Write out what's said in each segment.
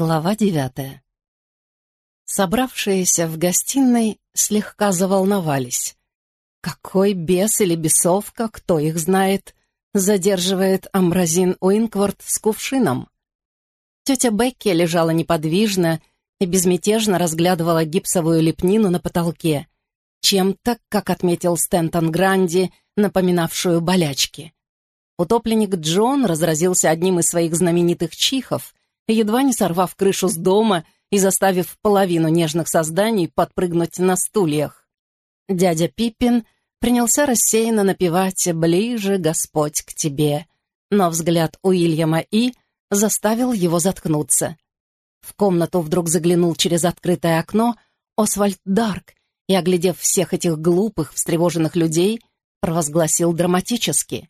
Глава девятая. Собравшиеся в гостиной слегка заволновались. Какой бес или бесовка, кто их знает, задерживает Амбразин Уинкворт с кувшином? Тетя Бекки лежала неподвижно и безмятежно разглядывала гипсовую лепнину на потолке, чем-то, как отметил Стентон Гранди, напоминавшую болячки. Утопленник Джон разразился одним из своих знаменитых чихов — едва не сорвав крышу с дома и заставив половину нежных созданий подпрыгнуть на стульях. Дядя Пиппин принялся рассеянно напевать «Ближе, Господь, к тебе», но взгляд Уильяма И заставил его заткнуться. В комнату вдруг заглянул через открытое окно Освальд Дарк и, оглядев всех этих глупых, встревоженных людей, провозгласил драматически.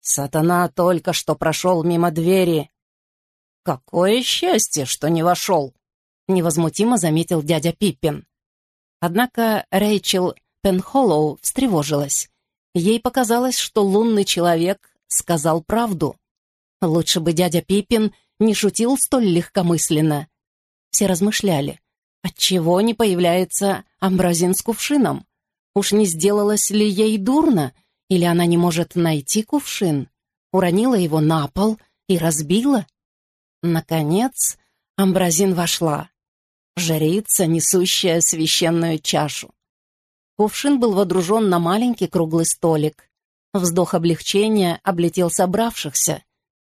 «Сатана только что прошел мимо двери. «Какое счастье, что не вошел!» — невозмутимо заметил дядя Пиппин. Однако Рэйчел Пенхоллоу встревожилась. Ей показалось, что лунный человек сказал правду. Лучше бы дядя Пиппин не шутил столь легкомысленно. Все размышляли, отчего не появляется Амбразин с кувшином? Уж не сделалось ли ей дурно, или она не может найти кувшин? Уронила его на пол и разбила? Наконец, Амбразин вошла. Жрица, несущая священную чашу. Кувшин был водружен на маленький круглый столик. Вздох облегчения облетел собравшихся.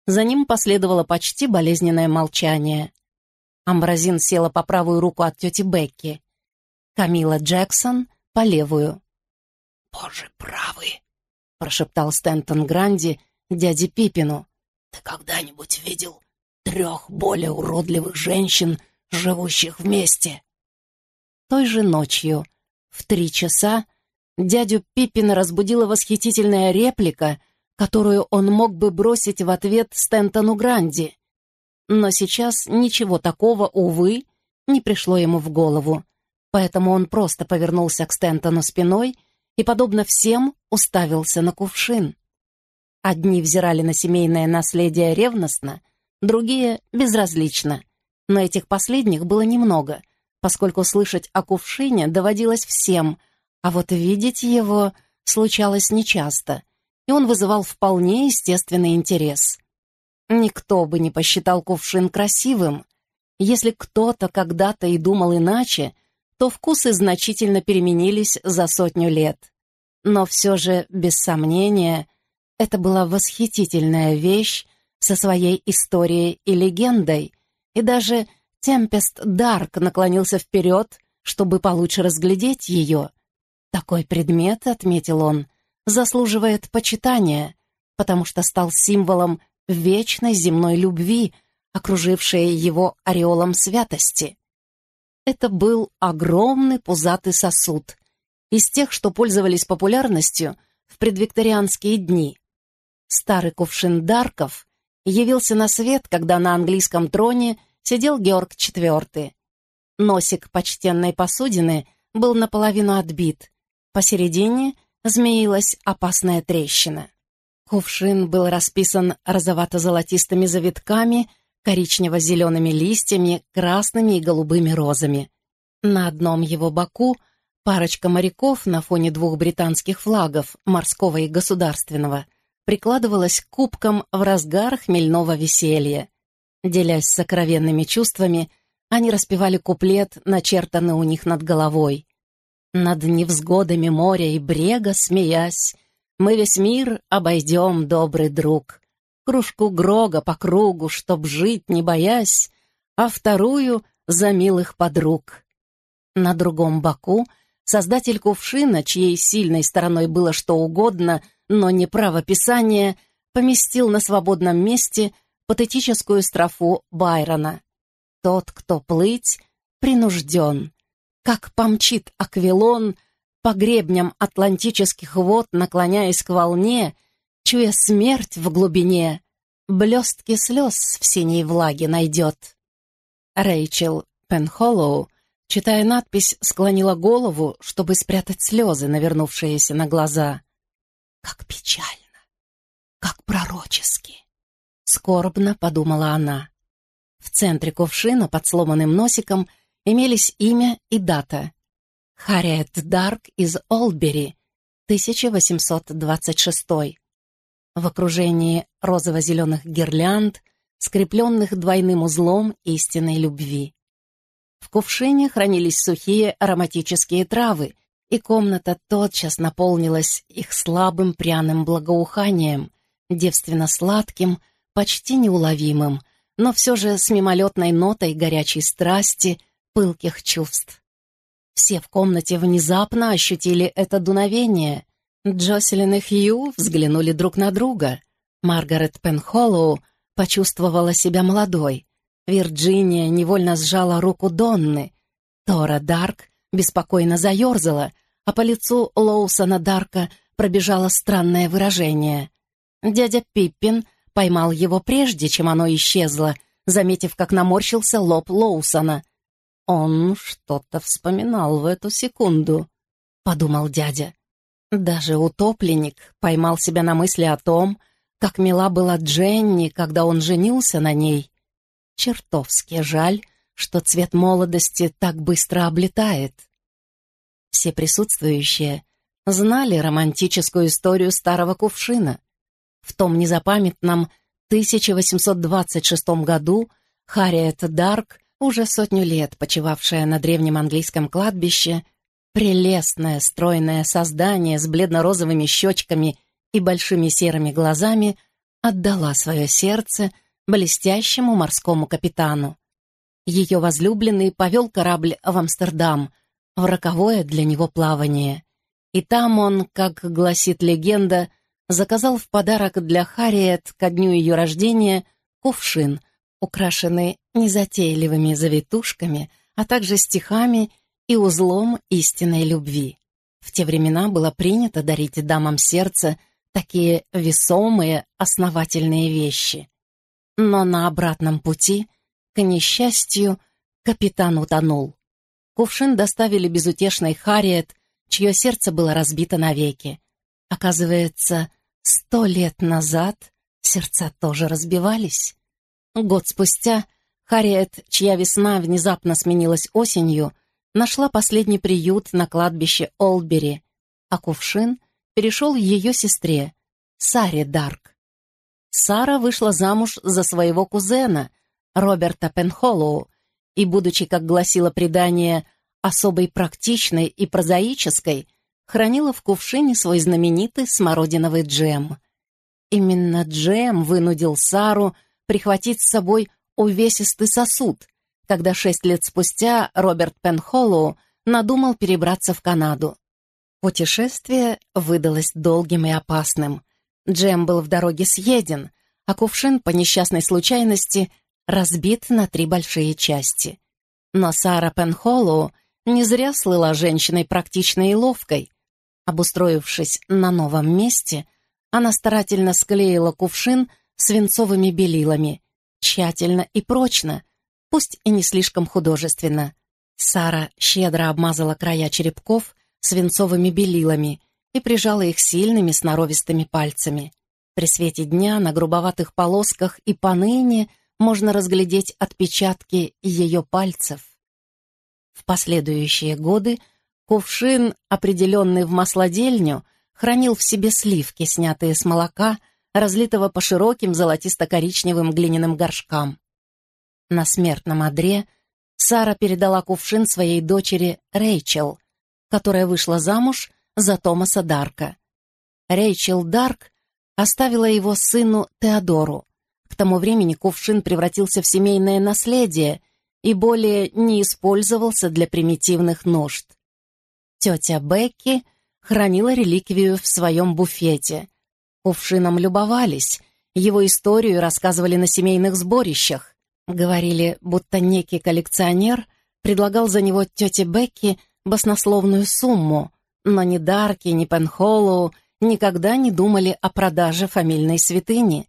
За ним последовало почти болезненное молчание. Амбразин села по правую руку от тети Бекки. Камила Джексон — по левую. «Боже правый!» — прошептал Стентон Гранди дяде Пипину. «Ты когда-нибудь видел трех более уродливых женщин, живущих вместе. Той же ночью, в три часа, дядю Пиппина разбудила восхитительная реплика, которую он мог бы бросить в ответ Стентону Гранди. Но сейчас ничего такого, увы, не пришло ему в голову, поэтому он просто повернулся к Стентону спиной и, подобно всем, уставился на кувшин. Одни взирали на семейное наследие ревностно — другие — безразлично. Но этих последних было немного, поскольку слышать о кувшине доводилось всем, а вот видеть его случалось нечасто, и он вызывал вполне естественный интерес. Никто бы не посчитал кувшин красивым. Если кто-то когда-то и думал иначе, то вкусы значительно переменились за сотню лет. Но все же, без сомнения, это была восхитительная вещь, со своей историей и легендой, и даже Темпест Дарк наклонился вперед, чтобы получше разглядеть ее. Такой предмет, отметил он, заслуживает почитания, потому что стал символом вечной земной любви, окружившей его ореолом святости. Это был огромный пузатый сосуд, из тех, что пользовались популярностью в предвикторианские дни. Старый кувшин Дарков явился на свет, когда на английском троне сидел Георг IV. Носик почтенной посудины был наполовину отбит. Посередине змеилась опасная трещина. Кувшин был расписан розовато-золотистыми завитками, коричнево-зелеными листьями, красными и голубыми розами. На одном его боку парочка моряков на фоне двух британских флагов, морского и государственного, прикладывалась к кубкам в разгар хмельного веселья. Делясь сокровенными чувствами, они распевали куплет, начертанный у них над головой. «Над невзгодами моря и брега, смеясь, мы весь мир обойдем, добрый друг. Кружку Грога по кругу, чтоб жить не боясь, а вторую — за милых подруг». На другом боку создатель кувшина, чьей сильной стороной было что угодно — но не правописание, поместил на свободном месте патетическую строфу Байрона. «Тот, кто плыть, принужден, как помчит аквилон по гребням атлантических вод, наклоняясь к волне, чуя смерть в глубине, блестки слез в синей влаге найдет». Рэйчел Пенхоллоу, читая надпись, склонила голову, чтобы спрятать слезы, навернувшиеся на глаза. Как печально, как пророчески. Скорбно подумала она. В центре кувшина под сломанным носиком имелись имя и дата. Харриет Дарк из Олбери, 1826. В окружении розово-зеленых гирлянд, скрепленных двойным узлом истинной любви. В кувшине хранились сухие ароматические травы, и комната тотчас наполнилась их слабым пряным благоуханием, девственно-сладким, почти неуловимым, но все же с мимолетной нотой горячей страсти, пылких чувств. Все в комнате внезапно ощутили это дуновение. Джоселин и Хью взглянули друг на друга. Маргарет Пенхоллоу почувствовала себя молодой. Вирджиния невольно сжала руку Донны. Тора Дарк беспокойно заерзала, а по лицу Лоусона Дарка пробежало странное выражение. Дядя Пиппин поймал его прежде, чем оно исчезло, заметив, как наморщился лоб Лоусона. «Он что-то вспоминал в эту секунду», — подумал дядя. Даже утопленник поймал себя на мысли о том, как мила была Дженни, когда он женился на ней. Чертовски жаль, что цвет молодости так быстро облетает. Все присутствующие знали романтическую историю старого кувшина. В том незапамятном 1826 году Харриет Дарк, уже сотню лет почивавшая на древнем английском кладбище, прелестное стройное создание с бледно-розовыми щечками и большими серыми глазами, отдала свое сердце блестящему морскому капитану. Ее возлюбленный повел корабль в Амстердам, в роковое для него плавание. И там он, как гласит легенда, заказал в подарок для Харриет ко дню ее рождения кувшин, украшенный незатейливыми завитушками, а также стихами и узлом истинной любви. В те времена было принято дарить дамам сердца такие весомые, основательные вещи. Но на обратном пути, к несчастью, капитан утонул. Кувшин доставили безутешной Харриет, чье сердце было разбито навеки. Оказывается, сто лет назад сердца тоже разбивались. Год спустя Харриет, чья весна внезапно сменилась осенью, нашла последний приют на кладбище Олбери, а кувшин перешел ее сестре, Саре Дарк. Сара вышла замуж за своего кузена, Роберта Пенхоллоу, и, будучи, как гласило предание, особой практичной и прозаической, хранила в кувшине свой знаменитый смородиновый джем. Именно джем вынудил Сару прихватить с собой увесистый сосуд, когда шесть лет спустя Роберт Пенхоллоу надумал перебраться в Канаду. Путешествие выдалось долгим и опасным. Джем был в дороге съеден, а кувшин, по несчастной случайности, разбит на три большие части. Но Сара Пенхоллоу не зря слыла женщиной практичной и ловкой. Обустроившись на новом месте, она старательно склеила кувшин свинцовыми белилами, тщательно и прочно, пусть и не слишком художественно. Сара щедро обмазала края черепков свинцовыми белилами и прижала их сильными сноровистыми пальцами. При свете дня на грубоватых полосках и поныне можно разглядеть отпечатки ее пальцев. В последующие годы кувшин, определенный в маслодельню, хранил в себе сливки, снятые с молока, разлитого по широким золотисто-коричневым глиняным горшкам. На смертном одре Сара передала кувшин своей дочери Рэйчел, которая вышла замуж за Томаса Дарка. Рэйчел Дарк оставила его сыну Теодору. К тому времени кувшин превратился в семейное наследие и более не использовался для примитивных нужд. Тетя Бекки хранила реликвию в своем буфете. Кувшином любовались, его историю рассказывали на семейных сборищах. Говорили, будто некий коллекционер предлагал за него тете Бекки баснословную сумму, но ни Дарки, ни Пенхоллоу никогда не думали о продаже фамильной святыни.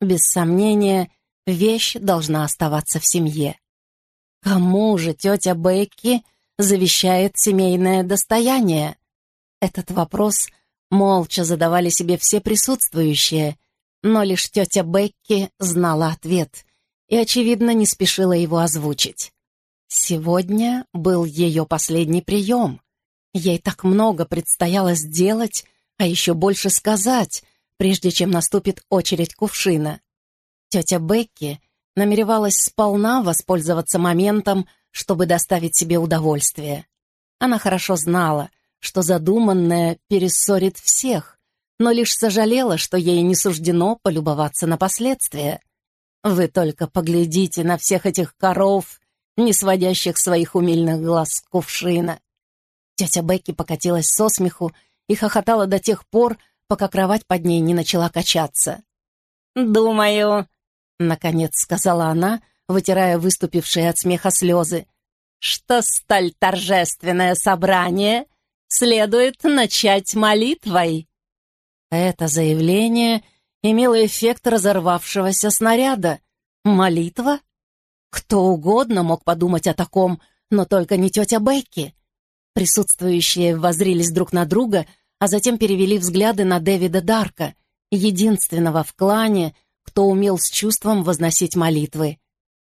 Без сомнения, вещь должна оставаться в семье. Кому же тетя Бекки завещает семейное достояние? Этот вопрос молча задавали себе все присутствующие, но лишь тетя Бекки знала ответ, и, очевидно, не спешила его озвучить. Сегодня был ее последний прием. Ей так много предстояло сделать, а еще больше сказать, прежде чем наступит очередь кувшина. Тетя Бекки намеревалась сполна воспользоваться моментом, чтобы доставить себе удовольствие. Она хорошо знала, что задуманное перессорит всех, но лишь сожалела, что ей не суждено полюбоваться на последствия. Вы только поглядите на всех этих коров, не сводящих своих умильных глаз с кувшина. Тетя Бекки покатилась со смеху и хохотала до тех пор, пока кровать под ней не начала качаться. «Думаю», — наконец сказала она, вытирая выступившие от смеха слезы, «что столь торжественное собрание следует начать молитвой». Это заявление имело эффект разорвавшегося снаряда. Молитва? Кто угодно мог подумать о таком, но только не тетя Бекки. Присутствующие воззрились друг на друга, а затем перевели взгляды на Дэвида Дарка, единственного в клане, кто умел с чувством возносить молитвы.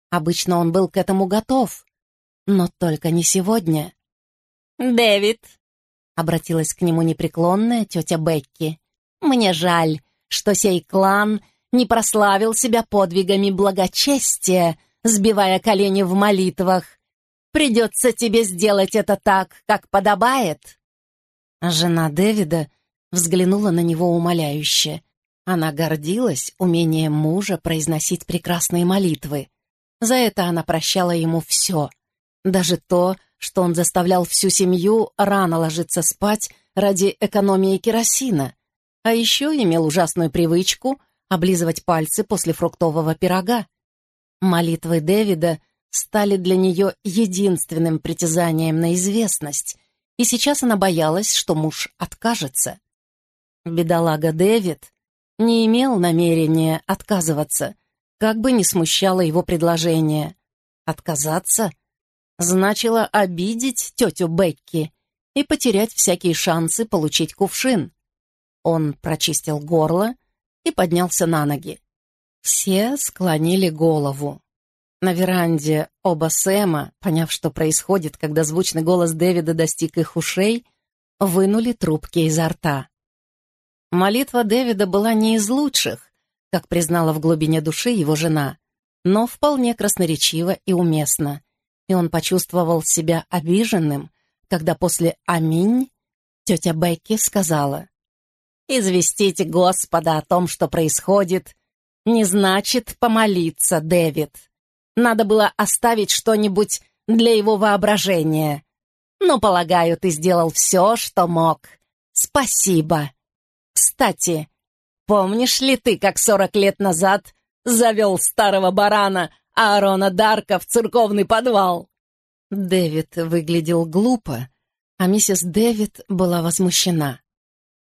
Обычно он был к этому готов, но только не сегодня. «Дэвид», — обратилась к нему непреклонная тетя Бекки, «мне жаль, что сей клан не прославил себя подвигами благочестия, сбивая колени в молитвах, Придется тебе сделать это так, как подобает». Жена Дэвида взглянула на него умоляюще. Она гордилась умением мужа произносить прекрасные молитвы. За это она прощала ему все. Даже то, что он заставлял всю семью рано ложиться спать ради экономии керосина. А еще имел ужасную привычку облизывать пальцы после фруктового пирога. Молитвы Дэвида стали для нее единственным притязанием на известность, и сейчас она боялась, что муж откажется. Бедолага Дэвид не имел намерения отказываться, как бы ни смущало его предложение. Отказаться значило обидеть тетю Бекки и потерять всякие шансы получить кувшин. Он прочистил горло и поднялся на ноги. Все склонили голову. На веранде оба Сэма, поняв, что происходит, когда звучный голос Дэвида достиг их ушей, вынули трубки изо рта. Молитва Дэвида была не из лучших, как признала в глубине души его жена, но вполне красноречива и уместна, и он почувствовал себя обиженным, когда после «Аминь» тетя Бекки сказала «Известите Господа о том, что происходит, не значит помолиться, Дэвид». Надо было оставить что-нибудь для его воображения. Но, полагаю, ты сделал все, что мог. Спасибо. Кстати, помнишь ли ты, как сорок лет назад завел старого барана Аарона Дарка в церковный подвал?» Дэвид выглядел глупо, а миссис Дэвид была возмущена.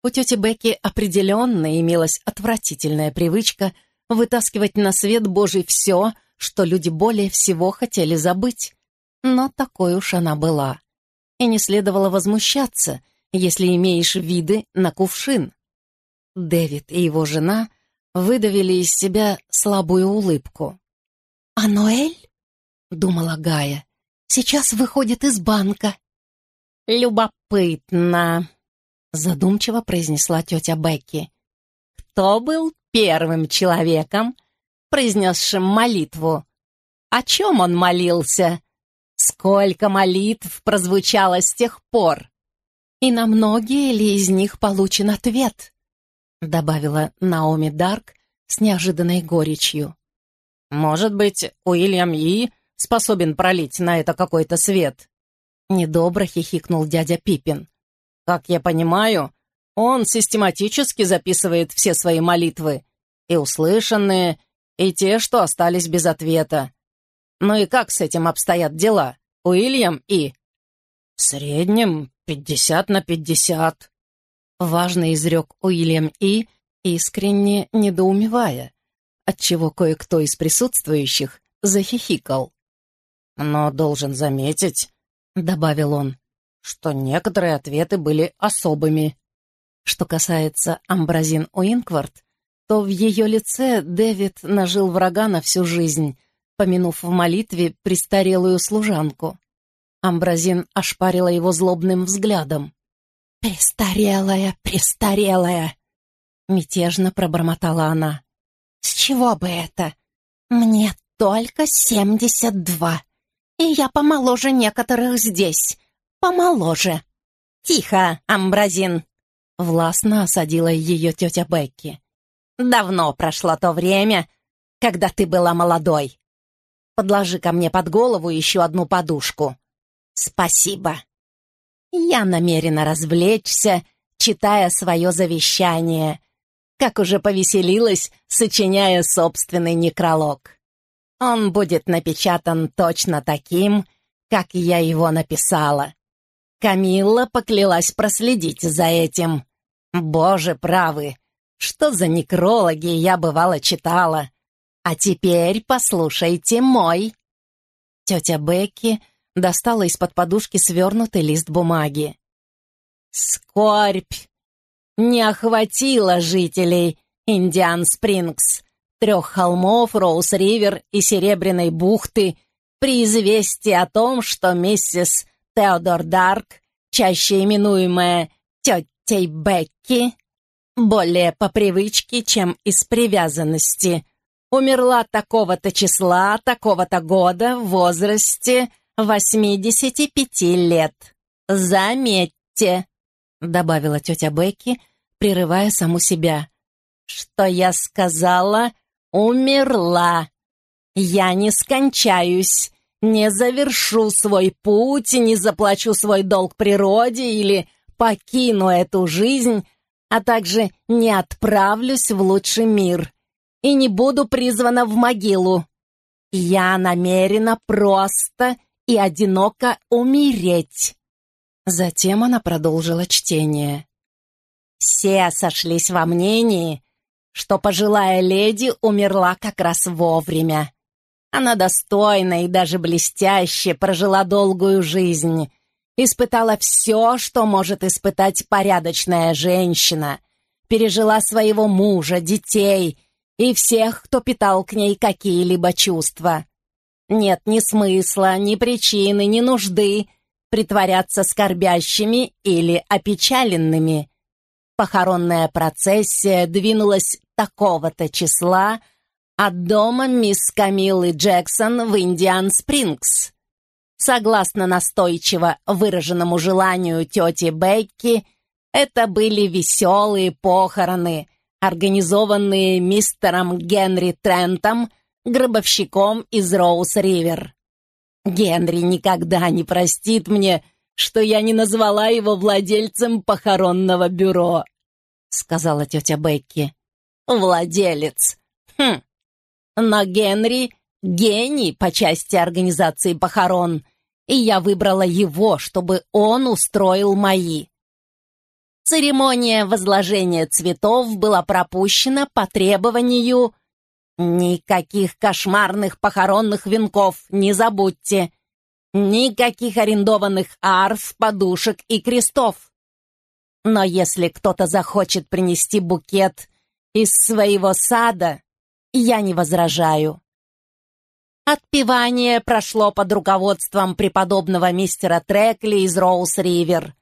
У тети Бекки определенно имелась отвратительная привычка вытаскивать на свет Божий все, что люди более всего хотели забыть. Но такой уж она была. И не следовало возмущаться, если имеешь виды на кувшин. Дэвид и его жена выдавили из себя слабую улыбку. «А Ноэль?» — думала Гая. «Сейчас выходит из банка». «Любопытно», — задумчиво произнесла тетя Бекки. «Кто был первым человеком, произнесшим молитву. О чем он молился? Сколько молитв прозвучало с тех пор? И на многие ли из них получен ответ? Добавила Наоми Дарк с неожиданной горечью. Может быть, Уильям И способен пролить на это какой-то свет? Недобро хихикнул дядя Пиппин. Как я понимаю, он систематически записывает все свои молитвы, и услышанные, и те, что остались без ответа. Ну и как с этим обстоят дела, Уильям и...» «В среднем пятьдесят на пятьдесят», — важно изрек Уильям И, искренне недоумевая, отчего кое-кто из присутствующих захихикал. «Но должен заметить», — добавил он, — «что некоторые ответы были особыми». Что касается Амбразин Уинквард, то в ее лице Дэвид нажил врага на всю жизнь, помянув в молитве престарелую служанку. Амбразин ошпарила его злобным взглядом. «Престарелая, престарелая!» Мятежно пробормотала она. «С чего бы это? Мне только семьдесят два, и я помоложе некоторых здесь, помоложе». «Тихо, Амбразин!» Властно осадила ее тетя Бекки. «Давно прошло то время, когда ты была молодой. Подложи ко мне под голову еще одну подушку. Спасибо. Я намерена развлечься, читая свое завещание, как уже повеселилась, сочиняя собственный некролог. Он будет напечатан точно таким, как я его написала. Камилла поклялась проследить за этим. Боже правы, что за некрологи я бывало читала. А теперь послушайте мой. Тетя Бекки достала из-под подушки свернутый лист бумаги. Скорбь не охватила жителей Индиан-Спрингс, трех холмов, Роуз-Ривер и Серебряной бухты при известии о том, что миссис Теодор Дарк, чаще именуемая тетей Бекки, более по привычке, чем из привязанности, умерла такого-то числа, такого-то года, в возрасте 85 лет. Заметьте, добавила тетя Бекки, прерывая саму себя, что я сказала «умерла». Я не скончаюсь, не завершу свой путь, не заплачу свой долг природе или покину эту жизнь, а также не отправлюсь в лучший мир и не буду призвана в могилу. Я намерена просто и одиноко умереть. Затем она продолжила чтение. Все сошлись во мнении, что пожилая леди умерла как раз вовремя. Она достойно и даже блестяще прожила долгую жизнь, испытала все, что может испытать порядочная женщина, пережила своего мужа, детей и всех, кто питал к ней какие-либо чувства. Нет ни смысла, ни причины, ни нужды притворяться скорбящими или опечаленными. Похоронная процессия двинулась такого-то числа от дома мисс Камилы Джексон в Индиан-Спрингс. Согласно настойчиво выраженному желанию тети Бекки, это были веселые похороны, организованные мистером Генри Трентом, гробовщиком из Роуз-Ривер. Генри никогда не простит мне, что я не назвала его владельцем похоронного бюро, сказала тетя Бекки. Владелец. Хм. Но Генри — гений по части организации похорон, и я выбрала его, чтобы он устроил мои. Церемония возложения цветов была пропущена по требованию Никаких кошмарных похоронных венков, не забудьте. Никаких арендованных арф, подушек и крестов. Но если кто-то захочет принести букет из своего сада, я не возражаю. Отпевание прошло под руководством преподобного мистера Трекли из Роуз-Ривер.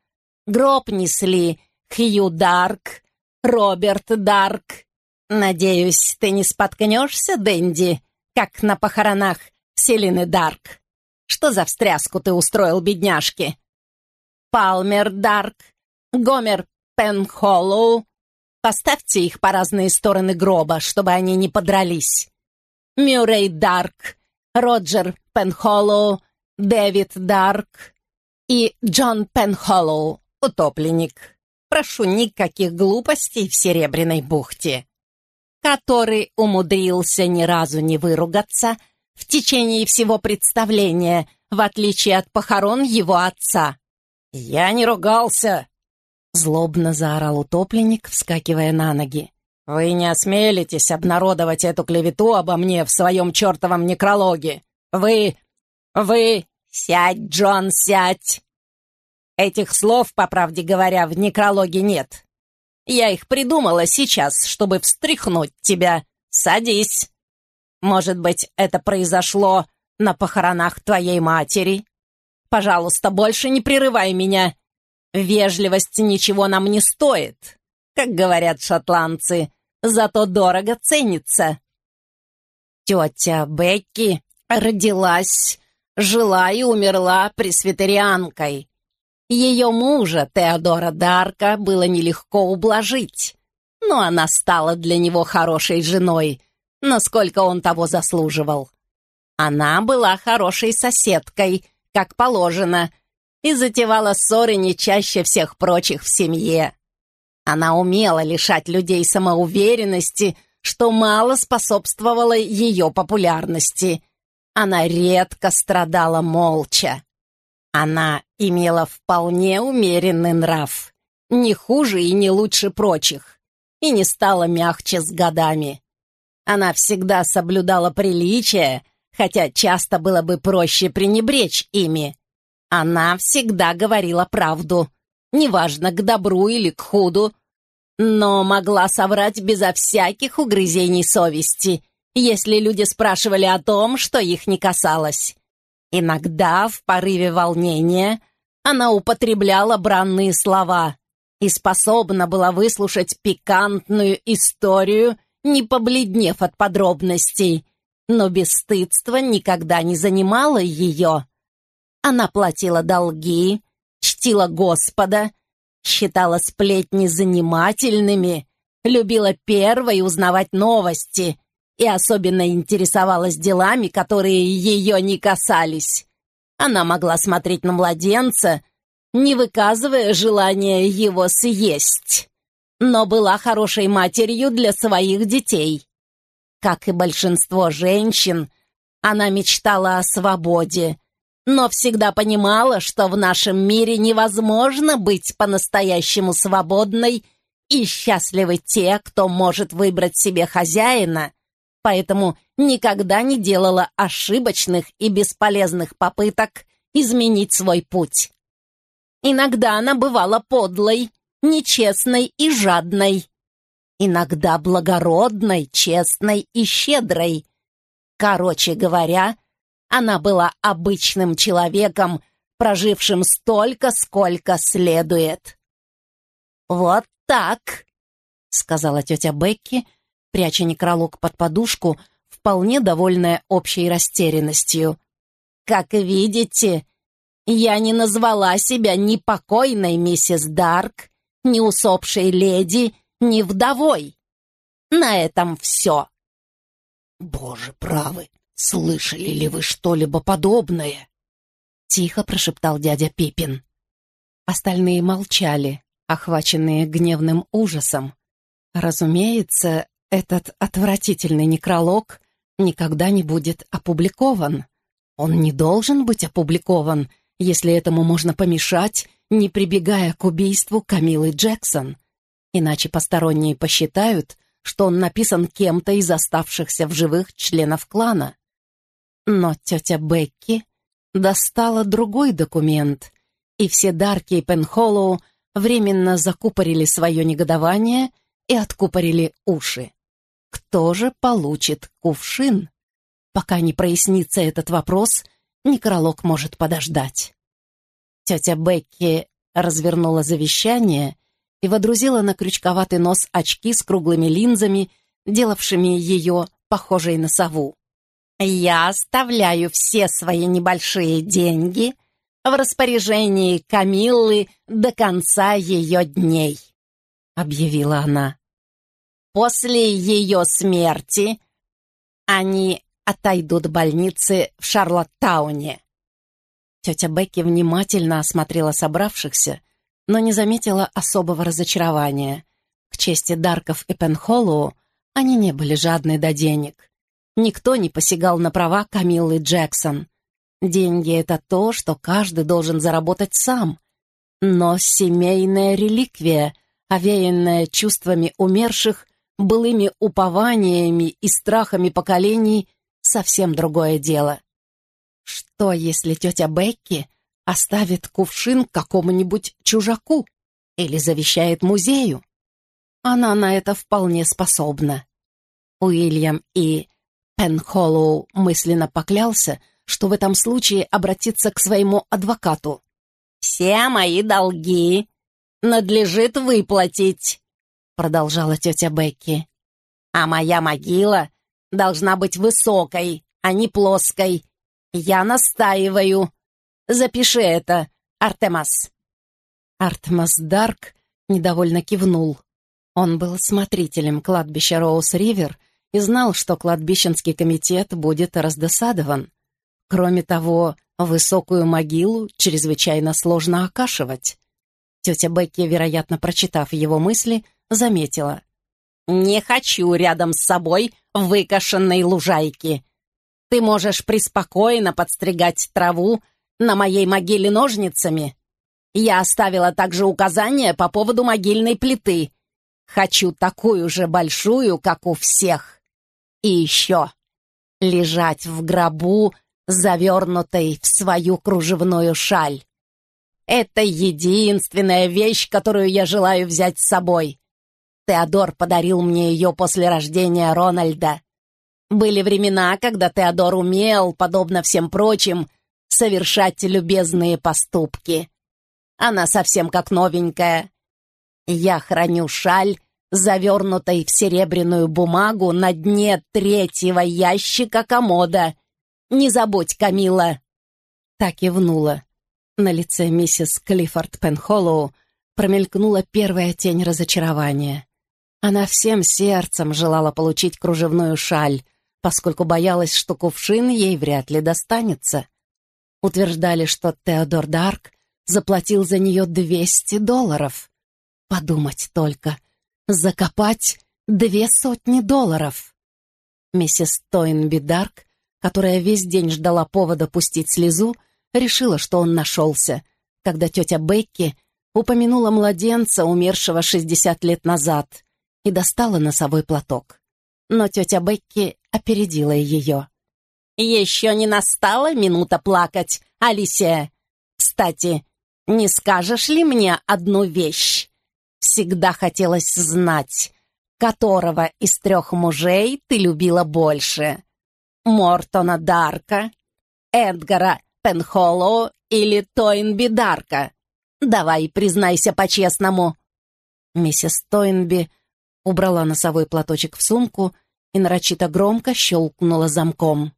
Гроб несли Хью Дарк, Роберт Дарк «Надеюсь, ты не споткнешься, Дэнди, как на похоронах Селины Дарк? Что за встряску ты устроил, бедняжки?» «Палмер Дарк, Гомер Пенхоллоу. Поставьте их по разные стороны гроба, чтобы они не подрались. Мюррей Дарк, Роджер Пенхоллоу, Дэвид Дарк и Джон Пенхоллоу, утопленник. Прошу никаких глупостей в Серебряной бухте» который умудрился ни разу не выругаться в течение всего представления, в отличие от похорон его отца. «Я не ругался!» Злобно заорал утопленник, вскакивая на ноги. «Вы не осмелитесь обнародовать эту клевету обо мне в своем чертовом некрологе! Вы... вы... Сядь, Джон, сядь!» Этих слов, по правде говоря, в некрологе нет. Я их придумала сейчас, чтобы встряхнуть тебя. Садись!» Может быть, это произошло на похоронах твоей матери? Пожалуйста, больше не прерывай меня. Вежливость ничего нам не стоит, как говорят шотландцы, зато дорого ценится. Тетя Бекки родилась, жила и умерла пресвитерианкой. Ее мужа, Теодора Дарка, было нелегко ублажить, но она стала для него хорошей женой, насколько он того заслуживал. Она была хорошей соседкой, как положено, и затевала ссоры не чаще всех прочих в семье. Она умела лишать людей самоуверенности, что мало способствовало ее популярности. Она редко страдала молча. Она имела вполне умеренный нрав, не хуже и не лучше прочих, и не стала мягче с годами. Она всегда соблюдала приличия, хотя часто было бы проще пренебречь ими. Она всегда говорила правду, неважно, к добру или к худу, но могла соврать безо всяких угрызений совести, если люди спрашивали о том, что их не касалось. Иногда, в порыве волнения, она употребляла бранные слова и способна была выслушать пикантную историю, не побледнев от подробностей, но бесстыдство никогда не занимало ее. Она платила долги, чтила Господа, считала сплетни занимательными, любила первой узнавать новости, и особенно интересовалась делами, которые ее не касались. Она могла смотреть на младенца, не выказывая желания его съесть, но была хорошей матерью для своих детей. Как и большинство женщин, она мечтала о свободе, но всегда понимала, что в нашем мире невозможно быть по-настоящему свободной и счастливы те, кто может выбрать себе хозяина, поэтому никогда не делала ошибочных и бесполезных попыток изменить свой путь. Иногда она бывала подлой, нечестной и жадной. Иногда благородной, честной и щедрой. Короче говоря, она была обычным человеком, прожившим столько, сколько следует. «Вот так», — сказала тетя Бекки, — пряча некролог под подушку, вполне довольная общей растерянностью. «Как видите, я не назвала себя ни покойной миссис Дарк, ни усопшей леди, ни вдовой. На этом все». «Боже правый, слышали ли вы что-либо подобное?» Тихо прошептал дядя Пипин. Остальные молчали, охваченные гневным ужасом. Разумеется, этот отвратительный некролог никогда не будет опубликован. Он не должен быть опубликован, если этому можно помешать, не прибегая к убийству Камилы Джексон. Иначе посторонние посчитают, что он написан кем-то из оставшихся в живых членов клана. Но тетя Бекки достала другой документ, и все Дарки и Пенхоллоу временно закупорили свое негодование и откупорили уши. Кто же получит кувшин? Пока не прояснится этот вопрос, некролог может подождать. Тетя Бекки развернула завещание и водрузила на крючковатый нос очки с круглыми линзами, делавшими ее похожей на сову. «Я оставляю все свои небольшие деньги в распоряжении Камиллы до конца ее дней», — объявила она. После ее смерти они отойдут больницы в Шарлоттауне. Тетя Бекки внимательно осмотрела собравшихся, но не заметила особого разочарования. К чести Дарков и Пенхоллоу они не были жадны до денег. Никто не посягал на права Камиллы Джексон. Деньги — это то, что каждый должен заработать сам. Но семейная реликвия, овеянная чувствами умерших, былыми упованиями и страхами поколений совсем другое дело. Что, если тетя Бекки оставит кувшин какому-нибудь чужаку или завещает музею? Она на это вполне способна. Уильям и Пенхоллоу мысленно поклялся, что в этом случае обратиться к своему адвокату. «Все мои долги надлежит выплатить», — продолжала тетя Бекки. «А моя могила должна быть высокой, а не плоской. Я настаиваю. Запиши это, Артемас». Артемас Дарк недовольно кивнул. Он был смотрителем кладбища Роуз-Ривер и знал, что кладбищенский комитет будет раздосадован. Кроме того, высокую могилу чрезвычайно сложно окашивать. Тетя Бекки, вероятно, прочитав его мысли, заметила. «Не хочу рядом с собой выкошенной лужайки. Ты можешь преспокойно подстригать траву на моей могиле ножницами. Я оставила также указание по поводу могильной плиты. Хочу такую же большую, как у всех. И еще лежать в гробу завернутой в свою кружевную шаль. Это единственная вещь, которую я желаю взять с собой. Теодор подарил мне ее после рождения Рональда. Были времена, когда Теодор умел, подобно всем прочим, совершать любезные поступки. Она совсем как новенькая. Я храню шаль, завернутой в серебряную бумагу на дне третьего ящика комода, не забудь, Камила!» Так и внула. На лице миссис Клиффорд Пенхоллоу промелькнула первая тень разочарования. Она всем сердцем желала получить кружевную шаль, поскольку боялась, что кувшин ей вряд ли достанется. Утверждали, что Теодор Дарк заплатил за нее 200 долларов. Подумать только, закопать две сотни долларов. Миссис Тойнби Дарк которая весь день ждала повода пустить слезу, решила, что он нашелся, когда тетя Бекки упомянула младенца, умершего 60 лет назад, и достала носовой платок. Но тетя Бекки опередила ее. «Еще не настала минута плакать, Алисия. Кстати, не скажешь ли мне одну вещь? Всегда хотелось знать, которого из трех мужей ты любила больше. Мортона Дарка, Эдгара Пенхоллоу или Тойнби Дарка? Давай, признайся по-честному». Миссис Тойнби убрала носовой платочек в сумку и нарочито громко щелкнула замком.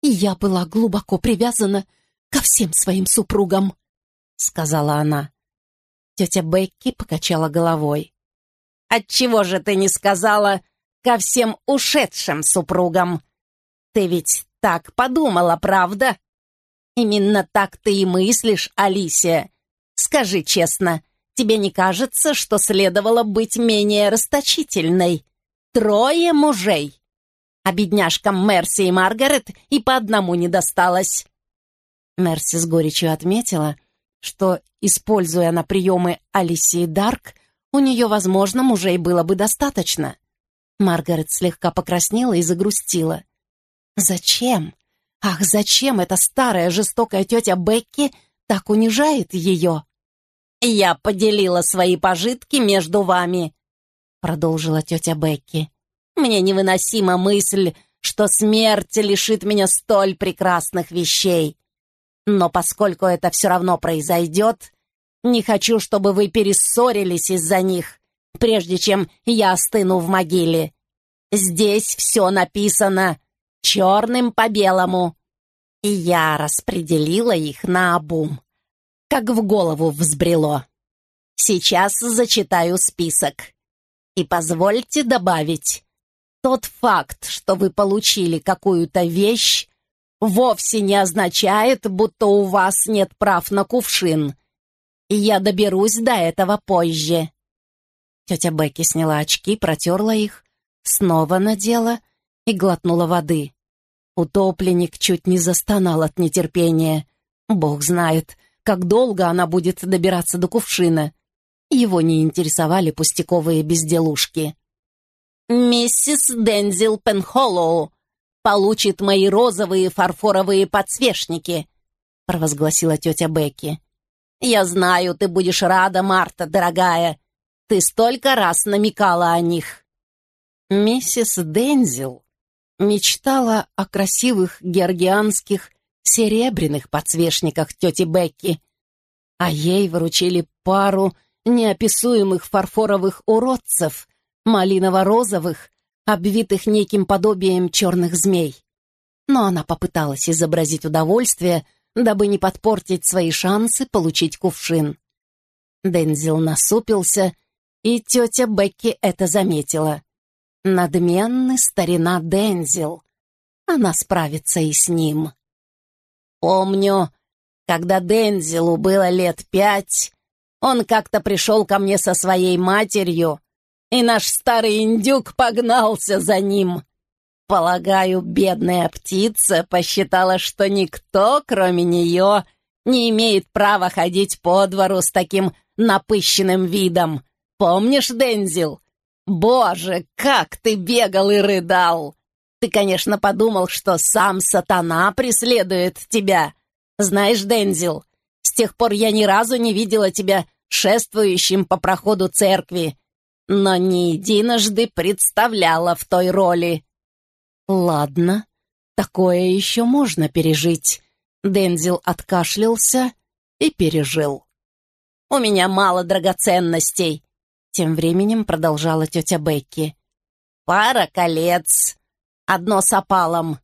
«Я была глубоко привязана ко всем своим супругам», — сказала она. Тетя Бекки покачала головой. «Отчего же ты не сказала ко всем ушедшим супругам?» Ты ведь так подумала, правда? Именно так ты и мыслишь, Алисия. Скажи честно, тебе не кажется, что следовало быть менее расточительной? Трое мужей. А бедняжкам Мерси и Маргарет и по одному не досталось. Мерси с горечью отметила, что, используя на приемы Алисии Дарк, у нее, возможно, мужей было бы достаточно. Маргарет слегка покраснела и загрустила. Зачем? Ах, зачем эта старая жестокая тетя Бекки так унижает ее? «Я поделила свои пожитки между вами», — продолжила тетя Бекки. «Мне невыносима мысль, что смерть лишит меня столь прекрасных вещей. Но поскольку это все равно произойдет, не хочу, чтобы вы перессорились из-за них, прежде чем я остыну в могиле. Здесь все написано черным по белому. И я распределила их на обум, как в голову взбрело. Сейчас зачитаю список. И позвольте добавить, тот факт, что вы получили какую-то вещь, вовсе не означает, будто у вас нет прав на кувшин. Я доберусь до этого позже. Тетя Бекки сняла очки, протерла их, снова надела — и глотнула воды. Утопленник чуть не застонал от нетерпения. Бог знает, как долго она будет добираться до кувшина. Его не интересовали пустяковые безделушки. «Миссис Дензил Пенхоллоу получит мои розовые фарфоровые подсвечники», провозгласила тетя Бекки. «Я знаю, ты будешь рада, Марта, дорогая. Ты столько раз намекала о них». Миссис Дензил мечтала о красивых георгианских серебряных подсвечниках тети Бекки, а ей вручили пару неописуемых фарфоровых уродцев, малиново-розовых, обвитых неким подобием черных змей. Но она попыталась изобразить удовольствие, дабы не подпортить свои шансы получить кувшин. Дензил насупился, и тетя Бекки это заметила. Надменный старина Дензил. Она справится и с ним. Помню, когда Дензилу было лет пять, он как-то пришел ко мне со своей матерью, и наш старый индюк погнался за ним. Полагаю, бедная птица посчитала, что никто, кроме нее, не имеет права ходить по двору с таким напыщенным видом. Помнишь, Дензил? Боже, как ты бегал и рыдал! Ты, конечно, подумал, что сам сатана преследует тебя. Знаешь, Дензил, с тех пор я ни разу не видела тебя шествующим по проходу церкви, но не единожды представляла в той роли. Ладно, такое еще можно пережить. Дензил откашлялся и пережил. «У меня мало драгоценностей», — тем временем продолжала тетя Бекки. «Пара колец, одно с опалом.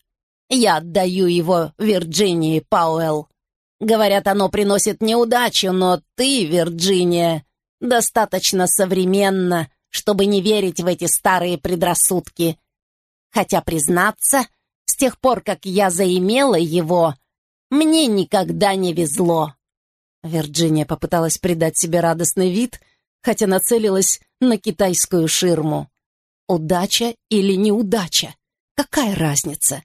Я отдаю его Вирджинии Пауэлл. Говорят, оно приносит неудачу, но ты, Вирджиния, достаточно современна, чтобы не верить в эти старые предрассудки. Хотя, признаться, с тех пор, как я заимела его, мне никогда не везло. Вирджиния попыталась придать себе радостный вид, хотя нацелилась на китайскую ширму. Удача или неудача? Какая разница?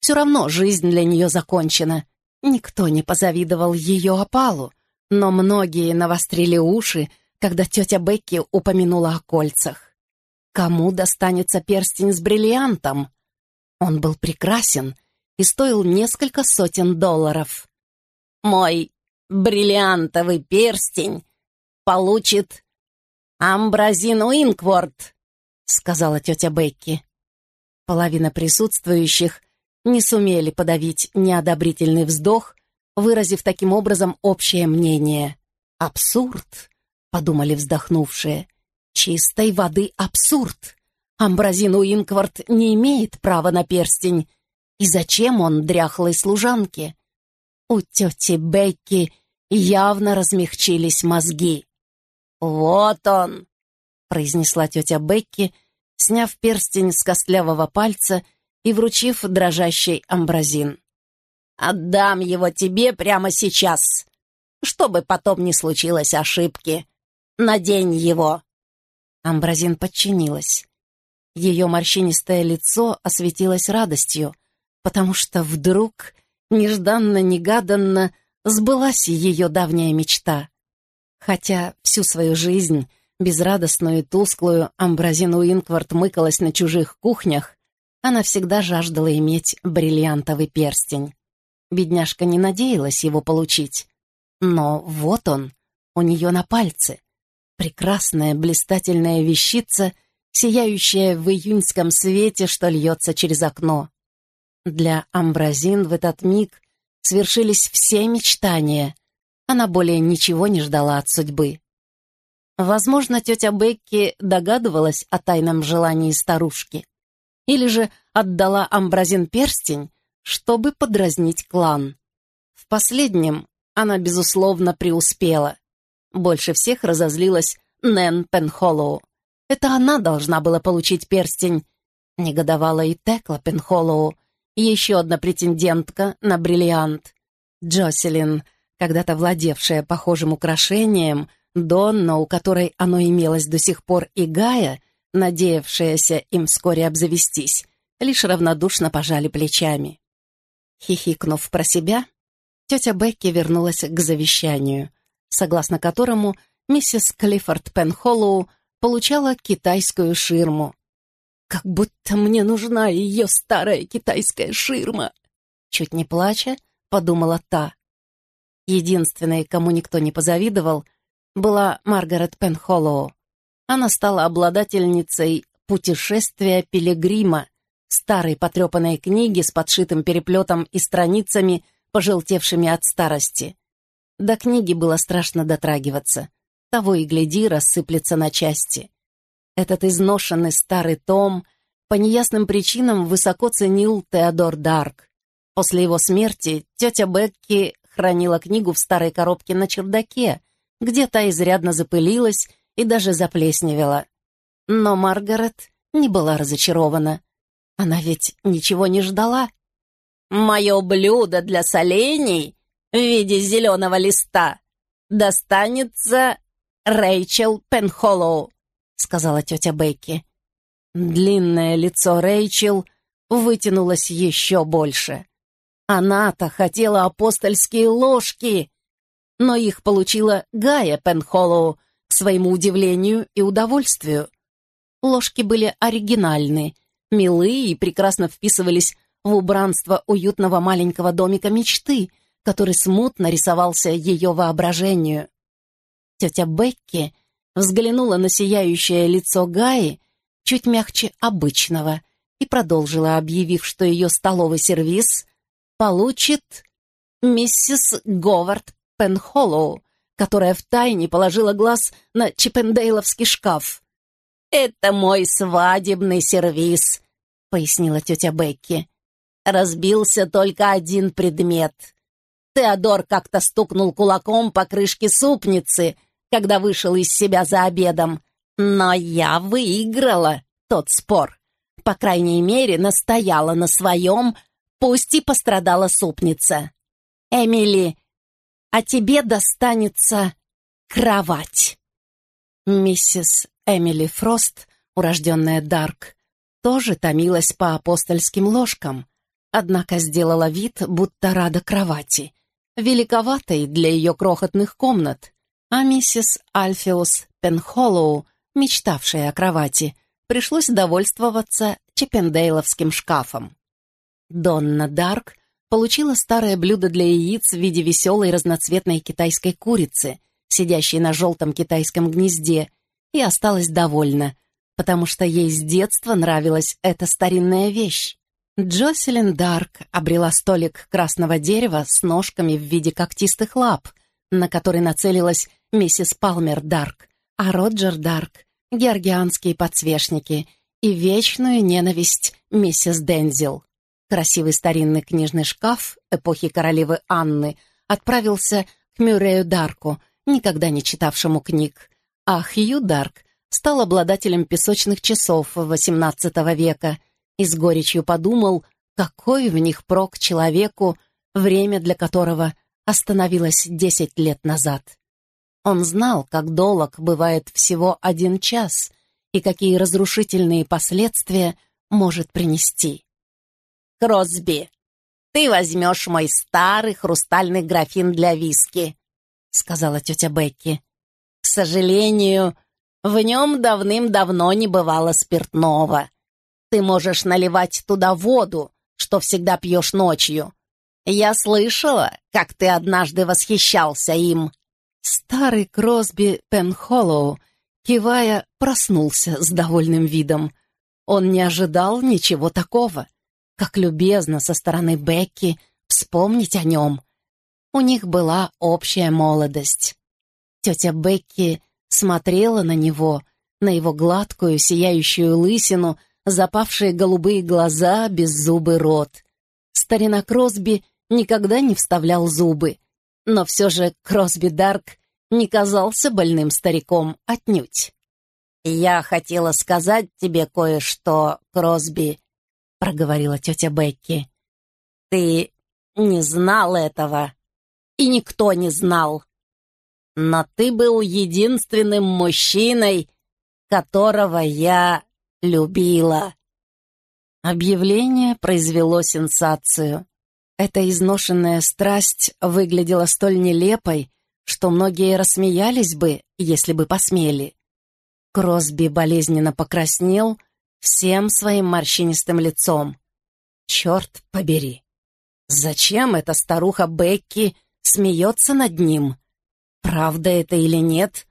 Все равно жизнь для нее закончена. Никто не позавидовал ее опалу, но многие навострили уши, когда тетя Бекки упомянула о кольцах. Кому достанется перстень с бриллиантом? Он был прекрасен и стоил несколько сотен долларов. «Мой бриллиантовый перстень получит Амбразин Уинкворд», — сказала тетя Бекки. Половина присутствующих не сумели подавить неодобрительный вздох, выразив таким образом общее мнение. «Абсурд!» — подумали вздохнувшие. «Чистой воды абсурд! Амбразин Уинквард не имеет права на перстень. И зачем он дряхлой служанке?» У тети Бекки явно размягчились мозги. «Вот он!» — произнесла тетя Бекки, сняв перстень с костлявого пальца — и вручив дрожащий амбразин. «Отдам его тебе прямо сейчас, чтобы потом не случилось ошибки. Надень его!» Амбразин подчинилась. Ее морщинистое лицо осветилось радостью, потому что вдруг, нежданно-негаданно, сбылась ее давняя мечта. Хотя всю свою жизнь, безрадостную и тусклую, Амбразин Уинквард мыкалась на чужих кухнях, она всегда жаждала иметь бриллиантовый перстень. Бедняжка не надеялась его получить. Но вот он, у нее на пальце. Прекрасная блистательная вещица, сияющая в июньском свете, что льется через окно. Для Амбразин в этот миг свершились все мечтания. Она более ничего не ждала от судьбы. Возможно, тетя Бекки догадывалась о тайном желании старушки или же отдала Амбразин перстень, чтобы подразнить клан. В последнем она, безусловно, преуспела. Больше всех разозлилась Нэн Пенхоллоу. Это она должна была получить перстень. Негодовала и Текла Пенхоллоу, еще одна претендентка на бриллиант. Джоселин, когда-то владевшая похожим украшением, Донна, у которой оно имелось до сих пор, и Гая, надеявшаяся им вскоре обзавестись, лишь равнодушно пожали плечами. Хихикнув про себя, тетя Бекки вернулась к завещанию, согласно которому миссис Клиффорд Пенхоллоу получала китайскую ширму. «Как будто мне нужна ее старая китайская ширма!» Чуть не плача, подумала та. Единственной, кому никто не позавидовал, была Маргарет Пенхоллоу она стала обладательницей путешествия пилигрима, старой потрепанной книги с подшитым переплетом и страницами, пожелтевшими от старости. До книги было страшно дотрагиваться. Того и гляди, рассыплется на части. Этот изношенный старый том по неясным причинам высоко ценил Теодор Дарк. После его смерти тетя Бекки хранила книгу в старой коробке на чердаке, где та изрядно запылилась и даже заплесневела. Но Маргарет не была разочарована. Она ведь ничего не ждала. «Мое блюдо для солений в виде зеленого листа достанется Рэйчел Пенхоллоу», сказала тетя Бекки. Длинное лицо Рэйчел вытянулось еще больше. Она-то хотела апостольские ложки, но их получила Гая Пенхоллоу к своему удивлению и удовольствию. Ложки были оригинальны, милые и прекрасно вписывались в убранство уютного маленького домика мечты, который смутно рисовался ее воображению. Тетя Бекки взглянула на сияющее лицо Гаи чуть мягче обычного и продолжила, объявив, что ее столовый сервиз получит миссис Говард Пенхоллоу, которая втайне положила глаз на чиппендейловский шкаф. «Это мой свадебный сервиз», — пояснила тетя Бекки. «Разбился только один предмет. Теодор как-то стукнул кулаком по крышке супницы, когда вышел из себя за обедом. Но я выиграла тот спор. По крайней мере, настояла на своем, пусть и пострадала супница. Эмили, а тебе достанется кровать. Миссис Эмили Фрост, урожденная Дарк, тоже томилась по апостольским ложкам, однако сделала вид, будто рада кровати, великоватой для ее крохотных комнат, а миссис Альфиус Пенхоллоу, мечтавшая о кровати, пришлось довольствоваться чиппендейловским шкафом. Донна Дарк получила старое блюдо для яиц в виде веселой разноцветной китайской курицы, сидящей на желтом китайском гнезде, и осталась довольна, потому что ей с детства нравилась эта старинная вещь. Джоселин Дарк обрела столик красного дерева с ножками в виде когтистых лап, на который нацелилась миссис Палмер Дарк, а Роджер Дарк — георгианские подсвечники и вечную ненависть миссис Дензил. Красивый старинный книжный шкаф эпохи королевы Анны отправился к Мюррею Дарку, никогда не читавшему книг, а Хью Дарк стал обладателем песочных часов XVIII века и с горечью подумал, какой в них прок человеку, время для которого остановилось десять лет назад. Он знал, как долг бывает всего один час и какие разрушительные последствия может принести. «Кросби, ты возьмешь мой старый хрустальный графин для виски», — сказала тетя Бекки. К сожалению, в нем давным-давно не бывало спиртного. Ты можешь наливать туда воду, что всегда пьешь ночью. Я слышала, как ты однажды восхищался им». Старый Кросби Пенхоллоу, кивая, проснулся с довольным видом. Он не ожидал ничего такого. Как любезно со стороны Бекки вспомнить о нем. У них была общая молодость. Тетя Бекки смотрела на него, на его гладкую, сияющую лысину, запавшие голубые глаза, беззубый рот. Старина Кросби никогда не вставлял зубы, но все же Кросби Дарк не казался больным стариком отнюдь. «Я хотела сказать тебе кое-что, Кросби», — проговорила тетя Бекки. «Ты не знал этого, и никто не знал но ты был единственным мужчиной, которого я любила». Объявление произвело сенсацию. Эта изношенная страсть выглядела столь нелепой, что многие рассмеялись бы, если бы посмели. Кросби болезненно покраснел всем своим морщинистым лицом. Черт побери! Зачем эта старуха Бекки смеется над ним? Правда это или нет?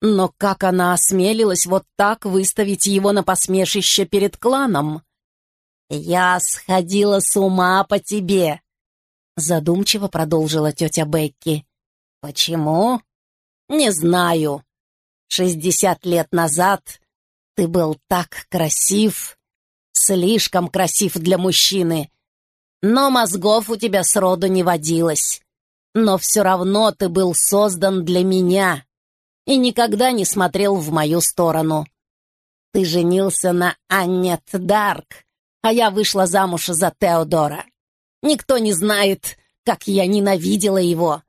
Но как она осмелилась вот так выставить его на посмешище перед кланом? «Я сходила с ума по тебе», — задумчиво продолжила тетя Бекки. «Почему?» «Не знаю. Шестьдесят лет назад ты был так красив, слишком красив для мужчины, но мозгов у тебя сроду не водилось. Но все равно ты был создан для меня и никогда не смотрел в мою сторону. Ты женился на Аннет Дарк, а я вышла замуж за Теодора. Никто не знает, как я ненавидела его.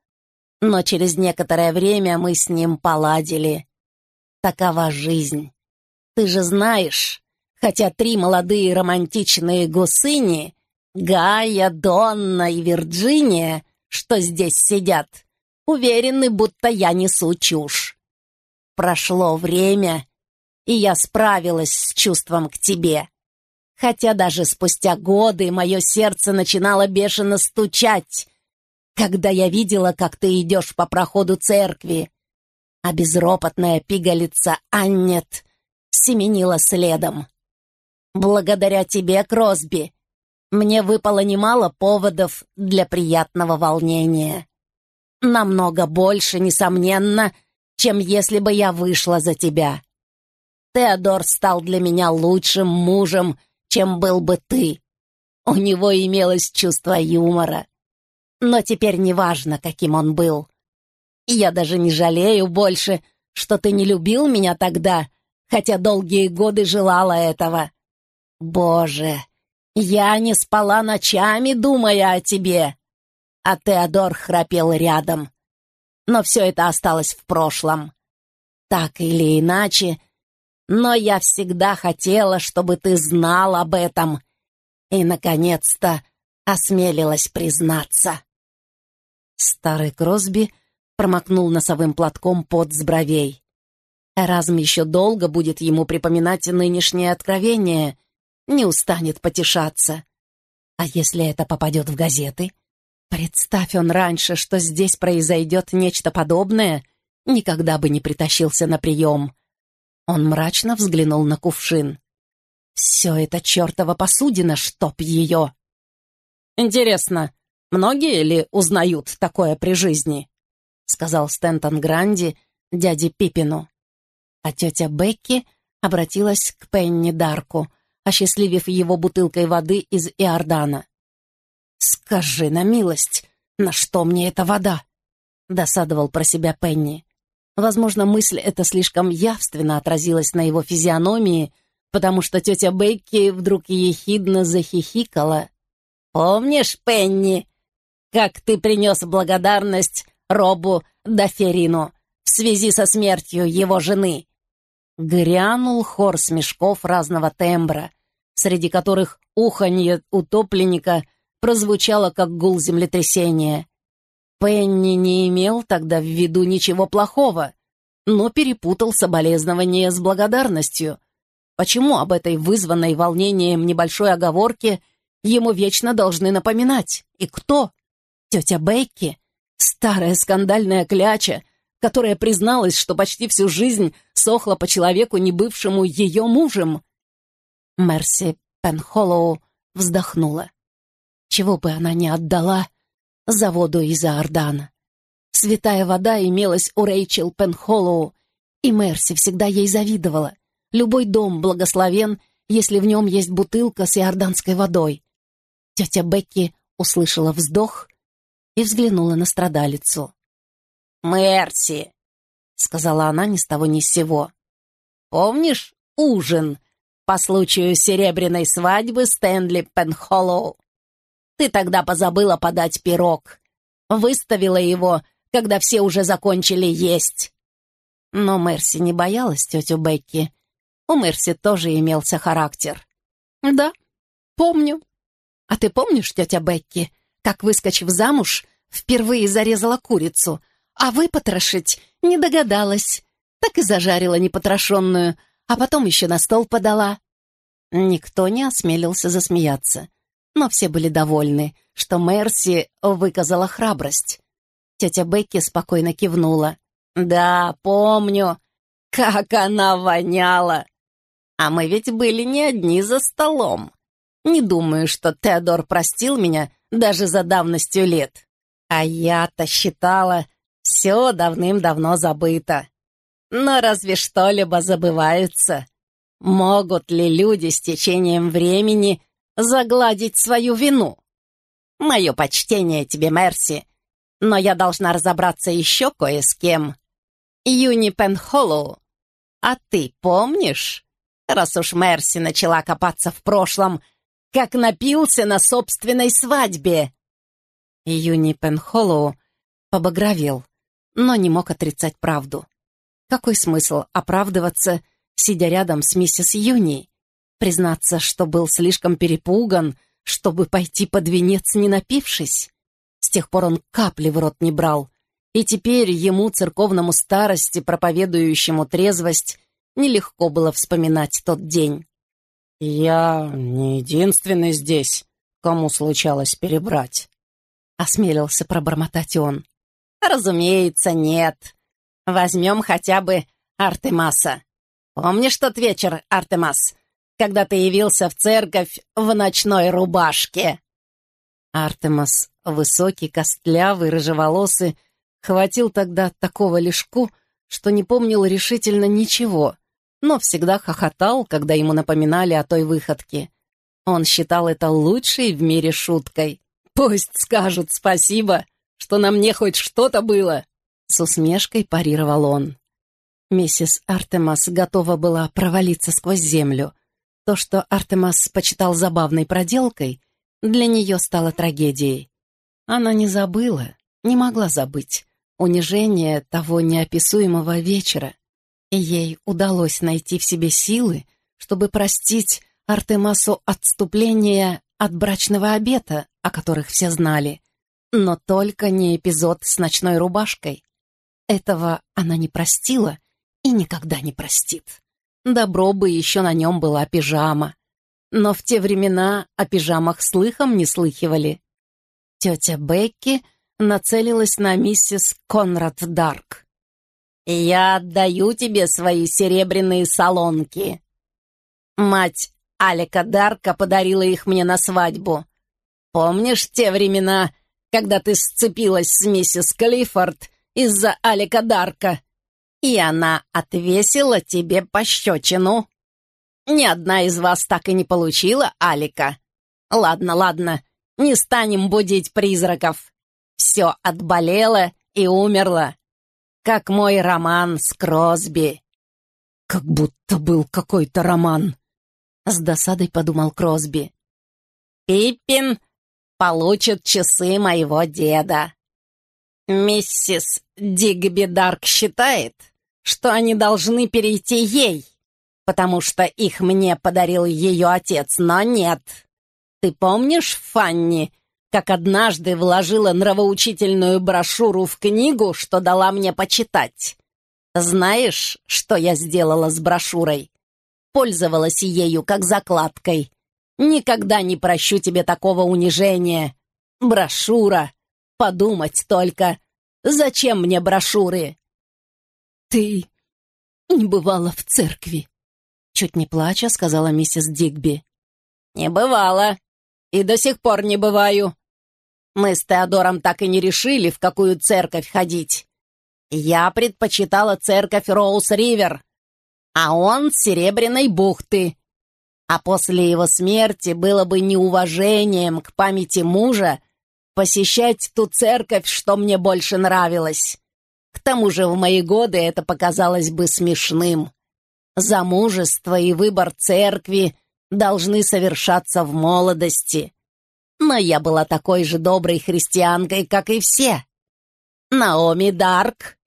Но через некоторое время мы с ним поладили. Такова жизнь. Ты же знаешь, хотя три молодые романтичные гусыни, Гая, Донна и Вирджиния, что здесь сидят, уверены, будто я несу чушь. Прошло время, и я справилась с чувством к тебе. Хотя даже спустя годы мое сердце начинало бешено стучать, когда я видела, как ты идешь по проходу церкви, а безропотная пигалица Аннет семенила следом. Благодаря тебе, Кросби, мне выпало немало поводов для приятного волнения. Намного больше, несомненно, чем если бы я вышла за тебя. Теодор стал для меня лучшим мужем, чем был бы ты. У него имелось чувство юмора. Но теперь неважно, каким он был. Я даже не жалею больше, что ты не любил меня тогда, хотя долгие годы желала этого. Боже, я не спала ночами, думая о тебе. А Теодор храпел рядом. Но все это осталось в прошлом. Так или иначе, но я всегда хотела, чтобы ты знал об этом. И, наконец-то, осмелилась признаться. Старый Кросби промокнул носовым платком под с бровей. Эразм еще долго будет ему припоминать нынешнее откровение — не устанет потешаться. А если это попадет в газеты? Представь он раньше, что здесь произойдет нечто подобное, никогда бы не притащился на прием. Он мрачно взглянул на кувшин. Все это чертова посудина, чтоб ее. Интересно, многие ли узнают такое при жизни? Сказал Стентон Гранди дяде Пипину. А тетя Бекки обратилась к Пенни Дарку — осчастливив его бутылкой воды из Иордана. «Скажи на милость, на что мне эта вода?» — досадовал про себя Пенни. Возможно, мысль эта слишком явственно отразилась на его физиономии, потому что тетя Бекки вдруг ехидно захихикала. «Помнишь, Пенни, как ты принес благодарность Робу Даферину в связи со смертью его жены?» Грянул хор смешков разного тембра, среди которых уханье утопленника прозвучало, как гул землетрясения. Пенни не имел тогда в виду ничего плохого, но перепутал соболезнование с благодарностью. Почему об этой вызванной волнением небольшой оговорке ему вечно должны напоминать? И кто? Тетя Бекки? Старая скандальная кляча, которая призналась, что почти всю жизнь сохла по человеку, не бывшему ее мужем. Мерси Пенхоллоу вздохнула. Чего бы она не отдала за воду из Ордана. Святая вода имелась у Рэйчел Пенхоллоу, и Мерси всегда ей завидовала. Любой дом благословен, если в нем есть бутылка с иорданской водой. Тетя Бекки услышала вздох и взглянула на страдалицу. «Мерси!» — сказала она ни с того ни с сего. «Помнишь ужин, по случаю серебряной свадьбы Стэнли Пенхоллоу. Ты тогда позабыла подать пирог. Выставила его, когда все уже закончили есть. Но Мерси не боялась тетю Бекки. У Мерси тоже имелся характер. «Да, помню. А ты помнишь, тетя Бекки, как, выскочив замуж, впервые зарезала курицу, а выпотрошить не догадалась, так и зажарила непотрошенную, а потом еще на стол подала. Никто не осмелился засмеяться, но все были довольны, что Мерси выказала храбрость. Тетя Бекки спокойно кивнула. «Да, помню, как она воняла! А мы ведь были не одни за столом. Не думаю, что Теодор простил меня даже за давностью лет. А я-то считала, все давным-давно забыто. Но разве что-либо забываются? Могут ли люди с течением времени загладить свою вину? Мое почтение тебе, Мерси, но я должна разобраться еще кое с кем. Юни Пенхоллоу, а ты помнишь, раз уж Мерси начала копаться в прошлом, как напился на собственной свадьбе?» Юни Пенхоллоу побагровел, но не мог отрицать правду. Какой смысл оправдываться, сидя рядом с миссис Юни? Признаться, что был слишком перепуган, чтобы пойти под венец, не напившись? С тех пор он капли в рот не брал, и теперь ему, церковному старости, проповедующему трезвость, нелегко было вспоминать тот день. «Я не единственный здесь, кому случалось перебрать», — осмелился пробормотать он. «Разумеется, нет. Возьмем хотя бы Артемаса. Помнишь тот вечер, Артемас, когда ты явился в церковь в ночной рубашке?» Артемас, высокий, костлявый, рыжеволосый, хватил тогда такого лишку, что не помнил решительно ничего, но всегда хохотал, когда ему напоминали о той выходке. Он считал это лучшей в мире шуткой. «Пусть скажут спасибо, что на мне хоть что-то было!» С усмешкой парировал он. Миссис Артемас готова была провалиться сквозь землю. То, что Артемас почитал забавной проделкой, для нее стало трагедией. Она не забыла, не могла забыть унижение того неописуемого вечера, и ей удалось найти в себе силы, чтобы простить Артемасу отступление от брачного обета, о которых все знали, но только не эпизод с ночной рубашкой. Этого она не простила и никогда не простит. Добро бы еще на нем была пижама. Но в те времена о пижамах слыхом не слыхивали. Тетя Бекки нацелилась на миссис Конрад Дарк. «Я отдаю тебе свои серебряные солонки. Мать Алика Дарка подарила их мне на свадьбу. Помнишь те времена, когда ты сцепилась с миссис Клиффорд из-за Алика Дарка, и она отвесила тебе пощечину? Ни одна из вас так и не получила Алика. Ладно, ладно, не станем будить призраков. Все отболело и умерло как мой роман с Кросби». «Как будто был какой-то роман», — с досадой подумал Кросби. «Пиппин получит часы моего деда. Миссис Дигби Дарк считает, что они должны перейти ей, потому что их мне подарил ее отец, но нет. Ты помнишь, Фанни, как однажды вложила нравоучительную брошюру в книгу, что дала мне почитать. Знаешь, что я сделала с брошюрой? Пользовалась ею как закладкой. Никогда не прощу тебе такого унижения. Брошюра. Подумать только. Зачем мне брошюры? Ты не бывала в церкви. Чуть не плача, сказала миссис Дигби. Не бывала. И до сих пор не бываю. Мы с Теодором так и не решили, в какую церковь ходить. Я предпочитала церковь Роуз-Ривер, а он с Серебряной бухты. А после его смерти было бы неуважением к памяти мужа посещать ту церковь, что мне больше нравилось. К тому же в мои годы это показалось бы смешным. Замужество и выбор церкви должны совершаться в молодости но я была такой же доброй христианкой, как и все. Наоми Дарк.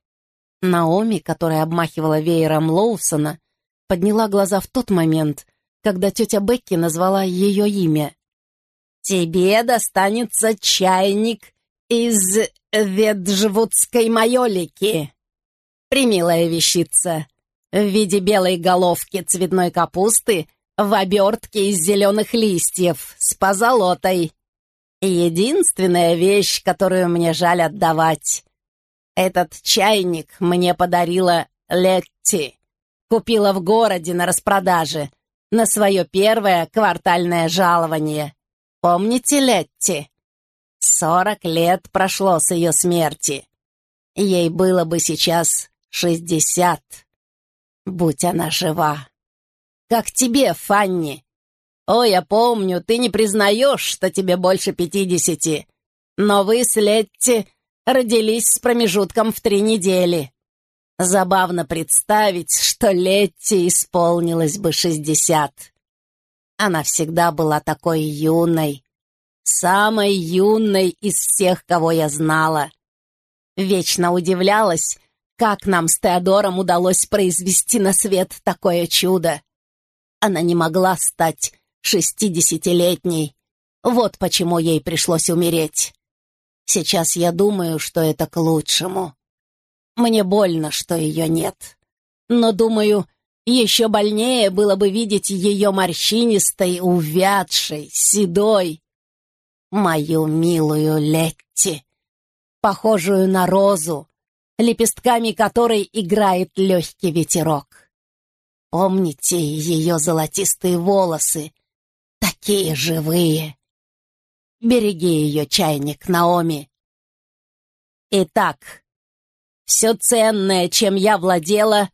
Наоми, которая обмахивала веером Лоусона, подняла глаза в тот момент, когда тетя Бекки назвала ее имя. «Тебе достанется чайник из веджвудской майолики. Примилая вещица, в виде белой головки цветной капусты в обертке из зеленых листьев с позолотой. Единственная вещь, которую мне жаль отдавать. Этот чайник мне подарила Летти. Купила в городе на распродаже. на свое первое квартальное жалование. Помните Летти? Сорок лет прошло с ее смерти. Ей было бы сейчас шестьдесят, будь она жива. Как тебе, Фанни? О, я помню, ты не признаешь, что тебе больше пятидесяти. Но вы с Летти родились с промежутком в три недели. Забавно представить, что Летти исполнилось бы шестьдесят. Она всегда была такой юной, самой юной из всех, кого я знала. Вечно удивлялась, как нам с Теодором удалось произвести на свет такое чудо. Она не могла стать шестидесятилетней. Вот почему ей пришлось умереть. Сейчас я думаю, что это к лучшему. Мне больно, что ее нет. Но, думаю, еще больнее было бы видеть ее морщинистой, увядшей, седой. Мою милую Летти, похожую на розу, лепестками которой играет легкий ветерок. Помните ее золотистые волосы, такие живые. Береги ее, чайник, Наоми. Итак, все ценное, чем я владела,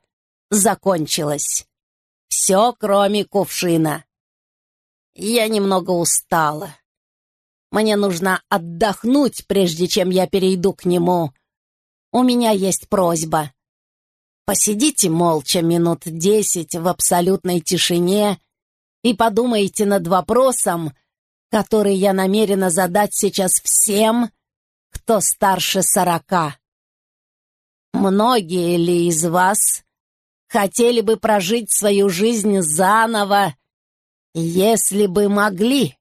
закончилось. Все, кроме кувшина. Я немного устала. Мне нужно отдохнуть, прежде чем я перейду к нему. У меня есть просьба. Посидите молча минут десять в абсолютной тишине и подумайте над вопросом, который я намерена задать сейчас всем, кто старше сорока. Многие ли из вас хотели бы прожить свою жизнь заново, если бы могли?